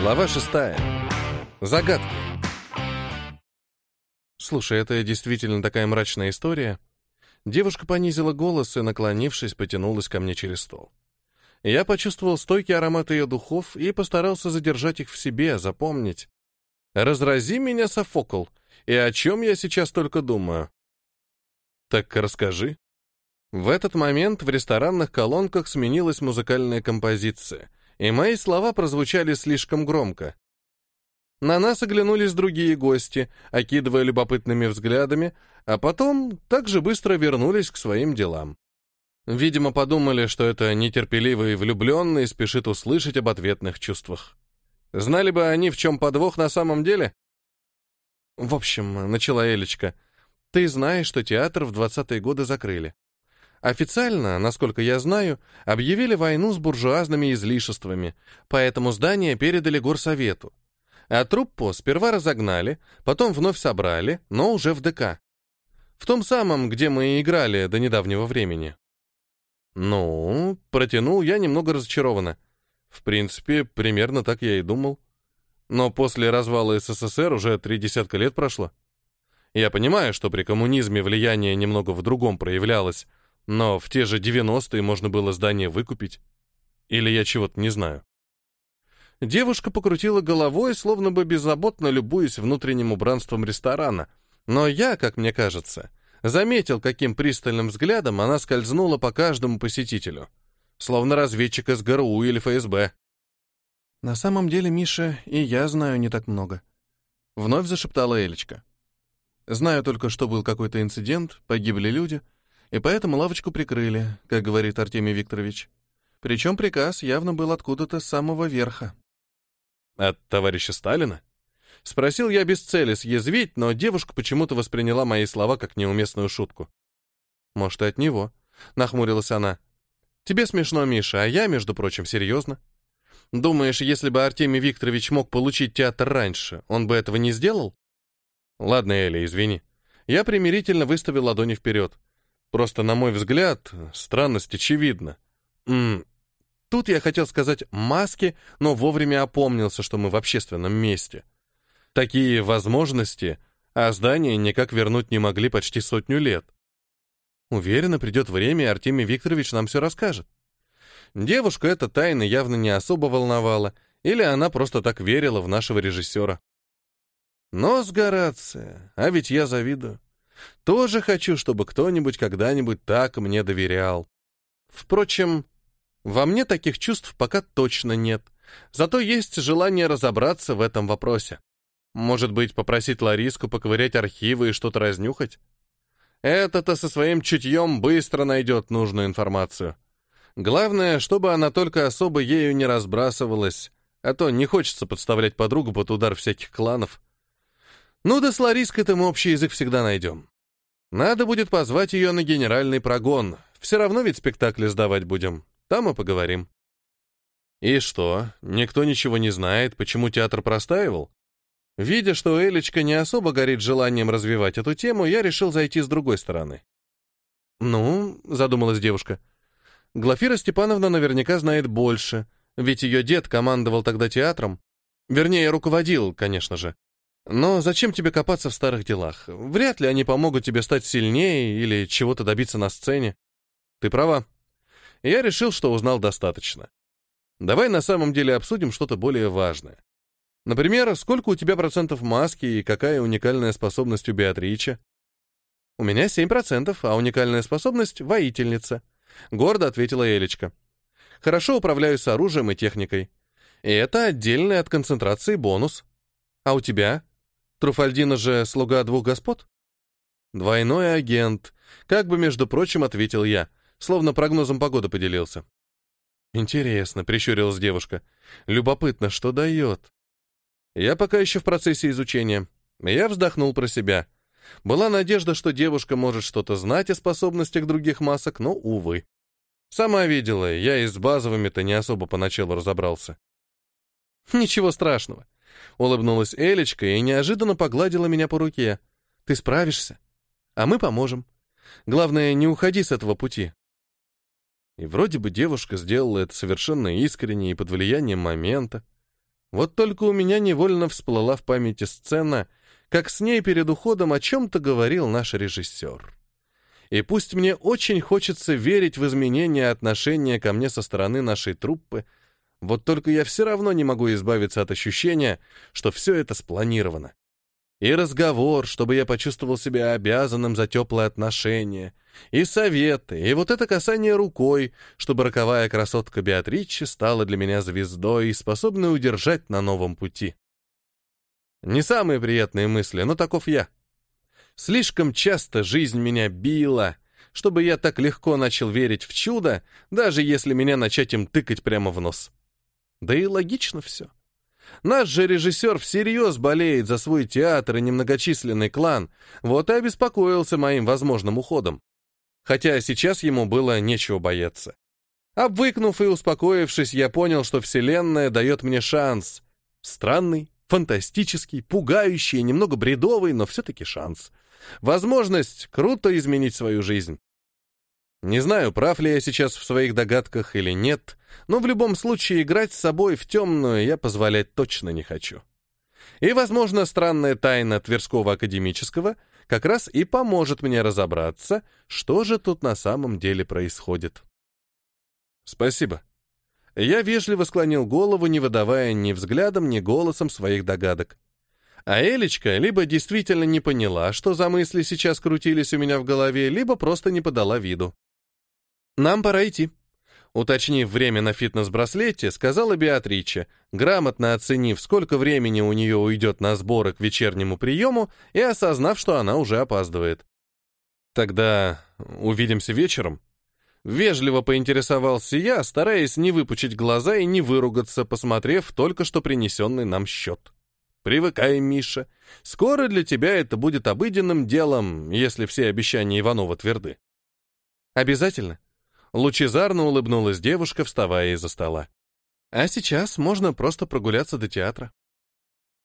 Глава шестая. Загадки. Слушай, это действительно такая мрачная история. Девушка понизила голос и, наклонившись, потянулась ко мне через стол. Я почувствовал стойкий аромат ее духов и постарался задержать их в себе, запомнить. «Разрази меня, Софокл, и о чем я сейчас только думаю?» «Так расскажи». В этот момент в ресторанных колонках сменилась музыкальная композиция — и мои слова прозвучали слишком громко. На нас оглянулись другие гости, окидывая любопытными взглядами, а потом также быстро вернулись к своим делам. Видимо, подумали, что это нетерпеливый влюбленный спешит услышать об ответных чувствах. Знали бы они, в чем подвох на самом деле? В общем, начала Элечка, ты знаешь, что театр в двадцатые годы закрыли. Официально, насколько я знаю, объявили войну с буржуазными излишествами, поэтому здание передали горсовету. А труппу сперва разогнали, потом вновь собрали, но уже в ДК. В том самом, где мы и играли до недавнего времени. Ну, протянул я немного разочарованно. В принципе, примерно так я и думал. Но после развала СССР уже три десятка лет прошло. Я понимаю, что при коммунизме влияние немного в другом проявлялось, но в те же 90-е можно было здание выкупить. Или я чего-то не знаю. Девушка покрутила головой, словно бы беззаботно любуясь внутренним убранством ресторана. Но я, как мне кажется, заметил, каким пристальным взглядом она скользнула по каждому посетителю. Словно разведчик из ГРУ или ФСБ. «На самом деле, Миша, и я знаю не так много», — вновь зашептала Элечка. «Знаю только, что был какой-то инцидент, погибли люди — и поэтому лавочку прикрыли, как говорит Артемий Викторович. Причем приказ явно был откуда-то с самого верха. «От товарища Сталина?» Спросил я без цели съязвить, но девушка почему-то восприняла мои слова как неуместную шутку. «Может, и от него?» — нахмурилась она. «Тебе смешно, Миша, а я, между прочим, серьезно. Думаешь, если бы Артемий Викторович мог получить театр раньше, он бы этого не сделал?» «Ладно, Эля, извини». Я примирительно выставил ладони вперед. Просто, на мой взгляд, странность очевидна. М -м Тут я хотел сказать «маски», но вовремя опомнился, что мы в общественном месте. Такие возможности, а здание никак вернуть не могли почти сотню лет. Уверенно, придет время, и Артемий Викторович нам все расскажет. Девушку эта тайна явно не особо волновала, или она просто так верила в нашего режиссера. Но с а ведь я завидую. Тоже хочу, чтобы кто-нибудь когда-нибудь так мне доверял. Впрочем, во мне таких чувств пока точно нет. Зато есть желание разобраться в этом вопросе. Может быть, попросить Лариску поковырять архивы и что-то разнюхать? Это-то со своим чутьем быстро найдет нужную информацию. Главное, чтобы она только особо ею не разбрасывалась, а то не хочется подставлять подругу под удар всяких кланов. Ну да с Лариской-то мы общий язык всегда найдем. Надо будет позвать ее на генеральный прогон. Все равно ведь спектакли сдавать будем. Там и поговорим. И что, никто ничего не знает, почему театр простаивал? Видя, что Элечка не особо горит желанием развивать эту тему, я решил зайти с другой стороны. «Ну», — задумалась девушка, — «Глафира Степановна наверняка знает больше, ведь ее дед командовал тогда театром. Вернее, руководил, конечно же. Но зачем тебе копаться в старых делах? Вряд ли они помогут тебе стать сильнее или чего-то добиться на сцене. Ты права. Я решил, что узнал достаточно. Давай на самом деле обсудим что-то более важное. Например, сколько у тебя процентов маски и какая уникальная способность у Беатрича? У меня 7%, а уникальная способность — воительница. Гордо ответила Элечка. Хорошо управляю оружием и техникой. И это отдельный от концентрации бонус. А у тебя? Труфальдина же слуга двух господ? Двойной агент, как бы, между прочим, ответил я, словно прогнозом погоды поделился. Интересно, прищурилась девушка. Любопытно, что дает. Я пока еще в процессе изучения. Я вздохнул про себя. Была надежда, что девушка может что-то знать о способностях других масок, но, увы. Сама видела, я и с базовыми-то не особо поначалу разобрался. Ничего страшного. Улыбнулась Элечка и неожиданно погладила меня по руке. Ты справишься, а мы поможем. Главное, не уходи с этого пути. И вроде бы девушка сделала это совершенно искренне и под влиянием момента. Вот только у меня невольно всплыла в памяти сцена, как с ней перед уходом о чем-то говорил наш режиссер. И пусть мне очень хочется верить в изменение отношения ко мне со стороны нашей труппы, вот только я все равно не могу избавиться от ощущения, что все это спланировано. И разговор, чтобы я почувствовал себя обязанным за теплые отношения, и советы, и вот это касание рукой, чтобы роковая красотка Беатричи стала для меня звездой, способной удержать на новом пути. Не самые приятные мысли, но таков я. Слишком часто жизнь меня била, чтобы я так легко начал верить в чудо, даже если меня начать им тыкать прямо в нос. Да и логично все. Наш же режиссер всерьез болеет за свой театр и немногочисленный клан, вот и обеспокоился моим возможным уходом. Хотя сейчас ему было нечего бояться. Обвыкнув и успокоившись, я понял, что Вселенная дает мне шанс. Странный, фантастический, пугающий, немного бредовый, но все-таки шанс. Возможность круто изменить свою жизнь. Не знаю, прав ли я сейчас в своих догадках или нет, но в любом случае играть с собой в темную я позволять точно не хочу. И, возможно, странная тайна Тверского академического как раз и поможет мне разобраться, что же тут на самом деле происходит. Спасибо. Я вежливо склонил голову, не выдавая ни взглядом, ни голосом своих догадок. А Элечка либо действительно не поняла, что за мысли сейчас крутились у меня в голове, либо просто не подала виду. «Нам пора идти», — уточнив время на фитнес-браслете, сказала Беатриче, грамотно оценив, сколько времени у нее уйдет на сборы к вечернему приему и осознав, что она уже опаздывает. «Тогда увидимся вечером?» Вежливо поинтересовался я, стараясь не выпучить глаза и не выругаться, посмотрев только что принесенный нам счет. «Привыкай, Миша. Скоро для тебя это будет обыденным делом, если все обещания Иванова тверды». «Обязательно», Лучезарно улыбнулась девушка, вставая из-за стола. А сейчас можно просто прогуляться до театра.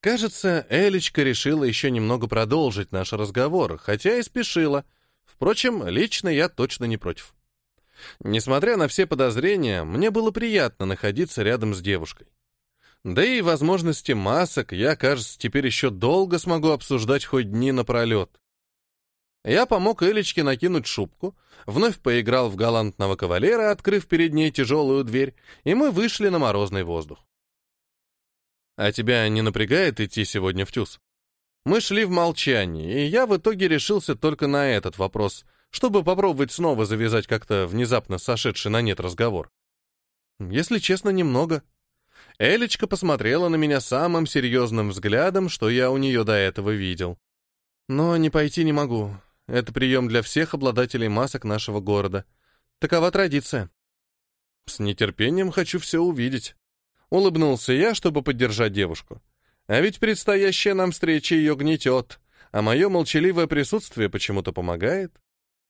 Кажется, Элечка решила еще немного продолжить наш разговор, хотя и спешила. Впрочем, лично я точно не против. Несмотря на все подозрения, мне было приятно находиться рядом с девушкой. Да и возможности масок я, кажется, теперь еще долго смогу обсуждать хоть дни напролет. Я помог Элечке накинуть шубку, вновь поиграл в галантного кавалера, открыв перед ней тяжелую дверь, и мы вышли на морозный воздух. «А тебя не напрягает идти сегодня в ТЮЗ?» Мы шли в молчании, и я в итоге решился только на этот вопрос, чтобы попробовать снова завязать как-то внезапно сошедший на нет разговор. Если честно, немного. Элечка посмотрела на меня самым серьезным взглядом, что я у нее до этого видел. Но не пойти не могу. Это прием для всех обладателей масок нашего города. Такова традиция. С нетерпением хочу все увидеть. Улыбнулся я, чтобы поддержать девушку. А ведь предстоящая нам встреча ее гнетет, а мое молчаливое присутствие почему-то помогает.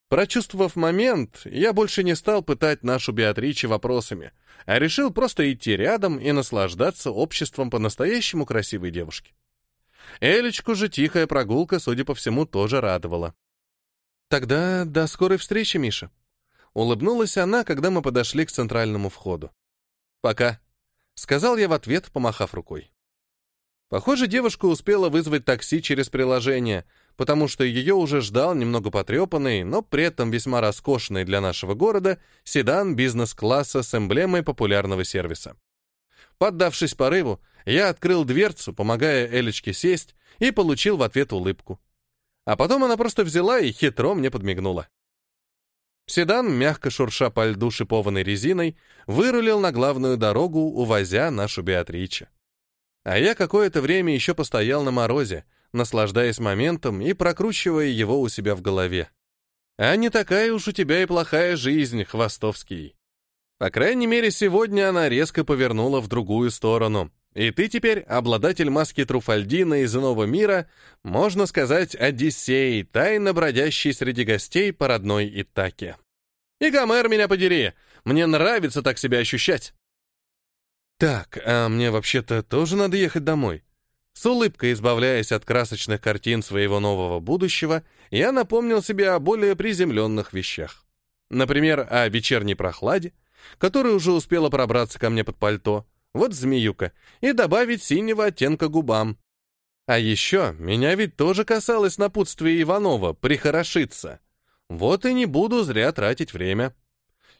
Прочувствовав момент, я больше не стал пытать нашу Беатриче вопросами, а решил просто идти рядом и наслаждаться обществом по-настоящему красивой девушки. Элечку же тихая прогулка, судя по всему, тоже радовала. «Тогда до скорой встречи, Миша». Улыбнулась она, когда мы подошли к центральному входу. «Пока», — сказал я в ответ, помахав рукой. Похоже, девушка успела вызвать такси через приложение, потому что ее уже ждал немного потрепанный, но при этом весьма роскошный для нашего города седан бизнес-класса с эмблемой популярного сервиса. Поддавшись порыву, я открыл дверцу, помогая Элечке сесть, и получил в ответ улыбку. А потом она просто взяла и хитро мне подмигнула. Седан, мягко шурша по льду шипованной резиной, вырулил на главную дорогу, увозя нашу Беатриче. А я какое-то время еще постоял на морозе, наслаждаясь моментом и прокручивая его у себя в голове. А не такая уж у тебя и плохая жизнь, Хвостовский. По крайней мере, сегодня она резко повернула в другую сторону, и ты теперь обладатель маски Труфальдина из иного мира, можно сказать, Одиссей, тайно бродящий среди гостей по родной Итаке. И Гомер, меня подери, мне нравится так себя ощущать. Так, а мне вообще-то тоже надо ехать домой. С улыбкой избавляясь от красочных картин своего нового будущего, я напомнил себе о более приземленных вещах. Например, о вечерней прохладе, которая уже успела пробраться ко мне под пальто, вот змеюка, и добавить синего оттенка губам. А еще меня ведь тоже касалось напутствия Иванова «прихорошиться». Вот и не буду зря тратить время.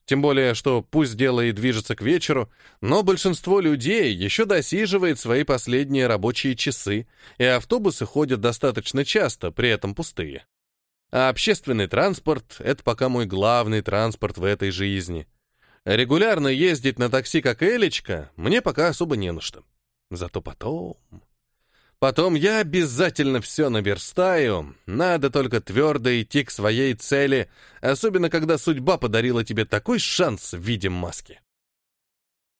Тем более, что пусть дело и движется к вечеру, но большинство людей еще досиживает свои последние рабочие часы, и автобусы ходят достаточно часто, при этом пустые. А общественный транспорт — это пока мой главный транспорт в этой жизни. Регулярно ездить на такси, как Элечка, мне пока особо не на что. Зато потом... Потом я обязательно все наверстаю, надо только твердо идти к своей цели, особенно когда судьба подарила тебе такой шанс в виде маски.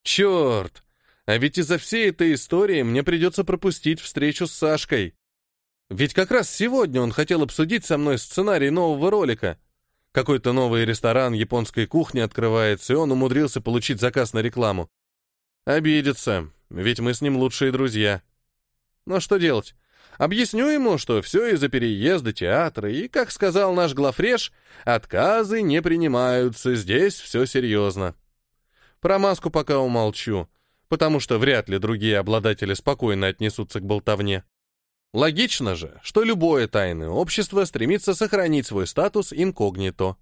Черт, а ведь из-за всей этой истории мне придется пропустить встречу с Сашкой. Ведь как раз сегодня он хотел обсудить со мной сценарий нового ролика. Какой-то новый ресторан японской кухни открывается, и он умудрился получить заказ на рекламу. Обидится, ведь мы с ним лучшие друзья. Но что делать? Объясню ему, что все из-за переезда театра, и, как сказал наш главреж, отказы не принимаются, здесь все серьезно. Про маску пока умолчу, потому что вряд ли другие обладатели спокойно отнесутся к болтовне. Логично же, что любое тайное общество стремится сохранить свой статус инкогнито.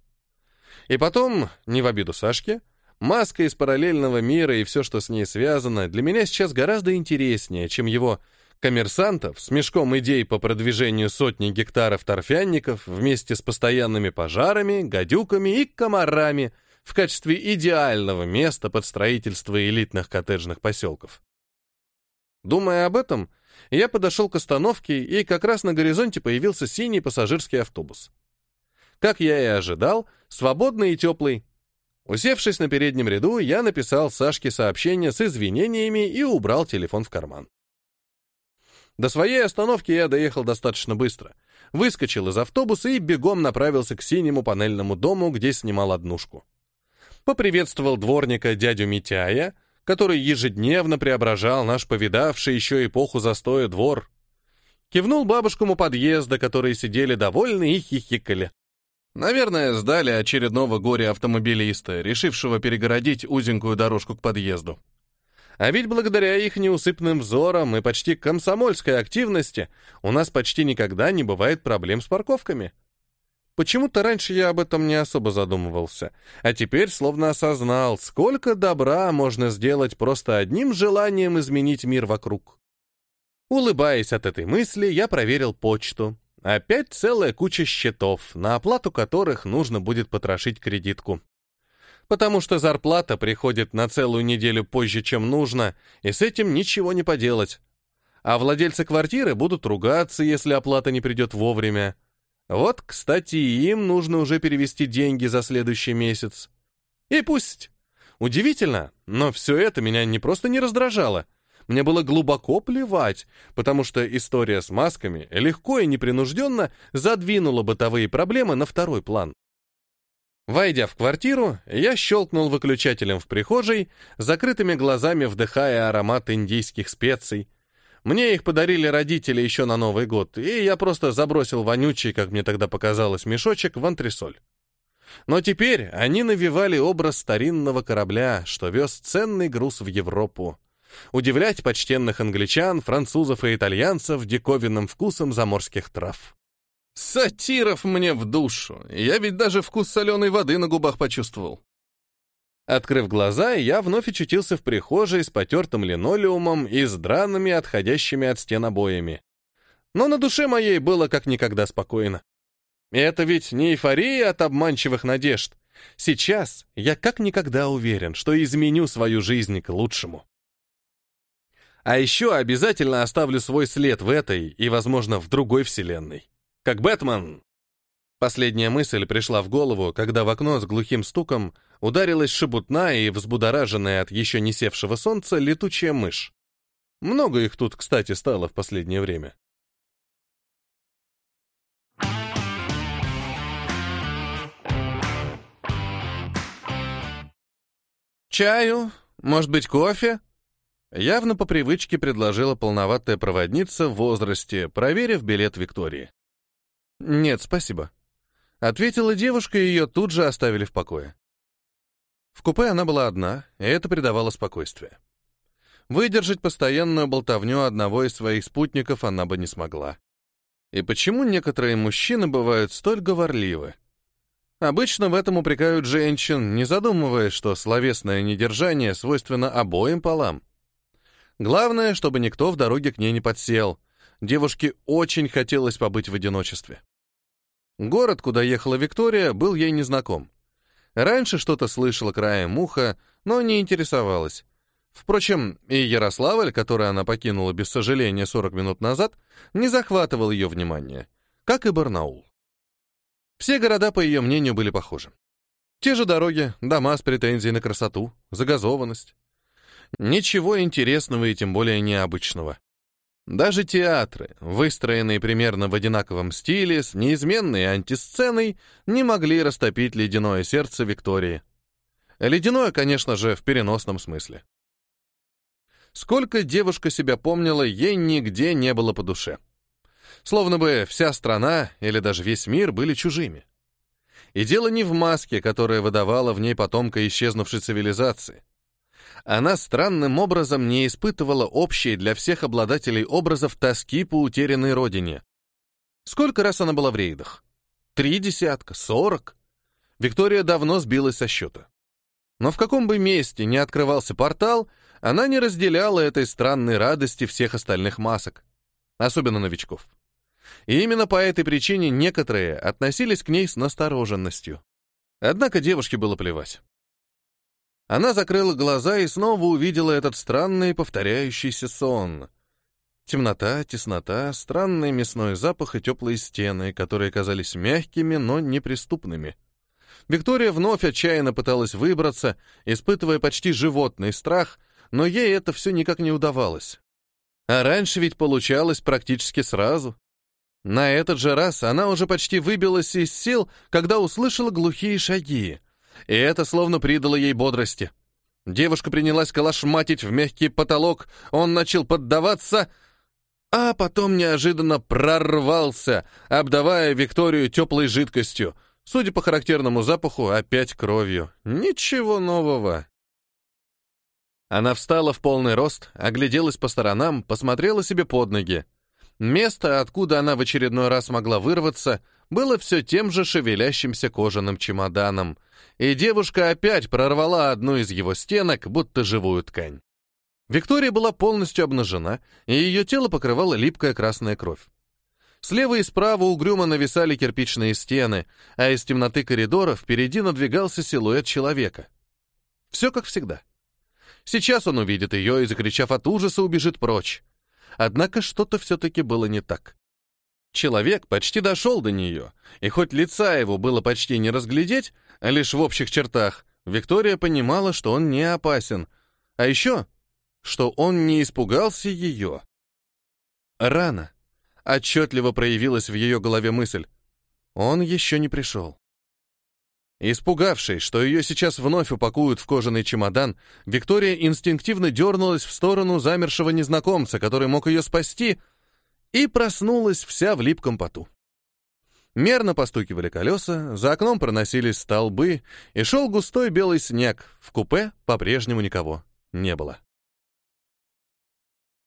И потом, не в обиду Сашке, маска из параллельного мира и все, что с ней связано, для меня сейчас гораздо интереснее, чем его коммерсантов с мешком идей по продвижению сотни гектаров торфянников вместе с постоянными пожарами, гадюками и комарами в качестве идеального места под строительство элитных коттеджных поселков. Думая об этом, я подошел к остановке, и как раз на горизонте появился синий пассажирский автобус. Как я и ожидал, свободный и теплый. Усевшись на переднем ряду, я написал Сашке сообщение с извинениями и убрал телефон в карман. До своей остановки я доехал достаточно быстро. Выскочил из автобуса и бегом направился к синему панельному дому, где снимал однушку. Поприветствовал дворника дядю Митяя, который ежедневно преображал наш повидавший еще эпоху застоя двор. Кивнул бабушкам у подъезда, которые сидели довольны и хихикали. Наверное, сдали очередного горя-автомобилиста, решившего перегородить узенькую дорожку к подъезду. А ведь благодаря их неусыпным взорам и почти комсомольской активности у нас почти никогда не бывает проблем с парковками. Почему-то раньше я об этом не особо задумывался, а теперь словно осознал, сколько добра можно сделать просто одним желанием изменить мир вокруг. Улыбаясь от этой мысли, я проверил почту. Опять целая куча счетов, на оплату которых нужно будет потрошить кредитку потому что зарплата приходит на целую неделю позже, чем нужно, и с этим ничего не поделать. А владельцы квартиры будут ругаться, если оплата не придет вовремя. Вот, кстати, им нужно уже перевести деньги за следующий месяц. И пусть. Удивительно, но все это меня не просто не раздражало. Мне было глубоко плевать, потому что история с масками легко и непринужденно задвинула бытовые проблемы на второй план. Войдя в квартиру, я щелкнул выключателем в прихожей, закрытыми глазами вдыхая аромат индийских специй. Мне их подарили родители еще на Новый год, и я просто забросил вонючий, как мне тогда показалось, мешочек в антресоль. Но теперь они навевали образ старинного корабля, что вез ценный груз в Европу. Удивлять почтенных англичан, французов и итальянцев диковинным вкусом заморских трав. Сатиров мне в душу. Я ведь даже вкус соленой воды на губах почувствовал. Открыв глаза, я вновь очутился в прихожей с потертым линолеумом и с драными, отходящими от стен обоями. Но на душе моей было как никогда спокойно. И это ведь не эйфория от обманчивых надежд. Сейчас я как никогда уверен, что изменю свою жизнь к лучшему. А еще обязательно оставлю свой след в этой и, возможно, в другой вселенной. Как Бэтмен!» Последняя мысль пришла в голову, когда в окно с глухим стуком ударилась шебутная и взбудораженная от еще не севшего солнца летучая мышь. Много их тут, кстати, стало в последнее время. «Чаю? Может быть, кофе?» Явно по привычке предложила полноватая проводница в возрасте, проверив билет Виктории. «Нет, спасибо», — ответила девушка, и ее тут же оставили в покое. В купе она была одна, и это придавало спокойствие. Выдержать постоянную болтовню одного из своих спутников она бы не смогла. И почему некоторые мужчины бывают столь говорливы? Обычно в этом упрекают женщин, не задумываясь, что словесное недержание свойственно обоим полам. Главное, чтобы никто в дороге к ней не подсел. Девушке очень хотелось побыть в одиночестве. Город, куда ехала Виктория, был ей незнаком. Раньше что-то слышала краем уха, но не интересовалась. Впрочем, и Ярославль, который она покинула без сожаления 40 минут назад, не захватывал ее внимания, как и Барнаул. Все города, по ее мнению, были похожи. Те же дороги, дома с претензией на красоту, загазованность. Ничего интересного и тем более необычного. Даже театры, выстроенные примерно в одинаковом стиле, с неизменной антисценой, не могли растопить ледяное сердце Виктории. Ледяное, конечно же, в переносном смысле. Сколько девушка себя помнила, ей нигде не было по душе. Словно бы вся страна или даже весь мир были чужими. И дело не в маске, которая выдавала в ней потомка исчезнувшей цивилизации она странным образом не испытывала общей для всех обладателей образов тоски по утерянной родине. Сколько раз она была в рейдах? Три десятка? Сорок? Виктория давно сбилась со счета. Но в каком бы месте ни открывался портал, она не разделяла этой странной радости всех остальных масок, особенно новичков. И именно по этой причине некоторые относились к ней с настороженностью. Однако девушке было плевать. Она закрыла глаза и снова увидела этот странный повторяющийся сон. Темнота, теснота, странный мясной запах и теплые стены, которые казались мягкими, но неприступными. Виктория вновь отчаянно пыталась выбраться, испытывая почти животный страх, но ей это все никак не удавалось. А раньше ведь получалось практически сразу. На этот же раз она уже почти выбилась из сил, когда услышала глухие шаги и это словно придало ей бодрости. Девушка принялась калашматить в мягкий потолок, он начал поддаваться, а потом неожиданно прорвался, обдавая Викторию теплой жидкостью, судя по характерному запаху, опять кровью. Ничего нового. Она встала в полный рост, огляделась по сторонам, посмотрела себе под ноги. Место, откуда она в очередной раз могла вырваться, было все тем же шевелящимся кожаным чемоданом, и девушка опять прорвала одну из его стенок, будто живую ткань. Виктория была полностью обнажена, и ее тело покрывала липкая красная кровь. Слева и справа угрюмо нависали кирпичные стены, а из темноты коридора впереди надвигался силуэт человека. Все как всегда. Сейчас он увидит ее и, закричав от ужаса, убежит прочь. Однако что-то все-таки было не так. Человек почти дошел до нее, и хоть лица его было почти не разглядеть, а лишь в общих чертах, Виктория понимала, что он не опасен. А еще, что он не испугался ее. Рано. Отчетливо проявилась в ее голове мысль. Он еще не пришел. Испугавшись, что ее сейчас вновь упакуют в кожаный чемодан, Виктория инстинктивно дернулась в сторону замершего незнакомца, который мог ее спасти, и проснулась вся в липком поту. Мерно постукивали колеса, за окном проносились столбы, и шел густой белый снег, в купе по-прежнему никого не было.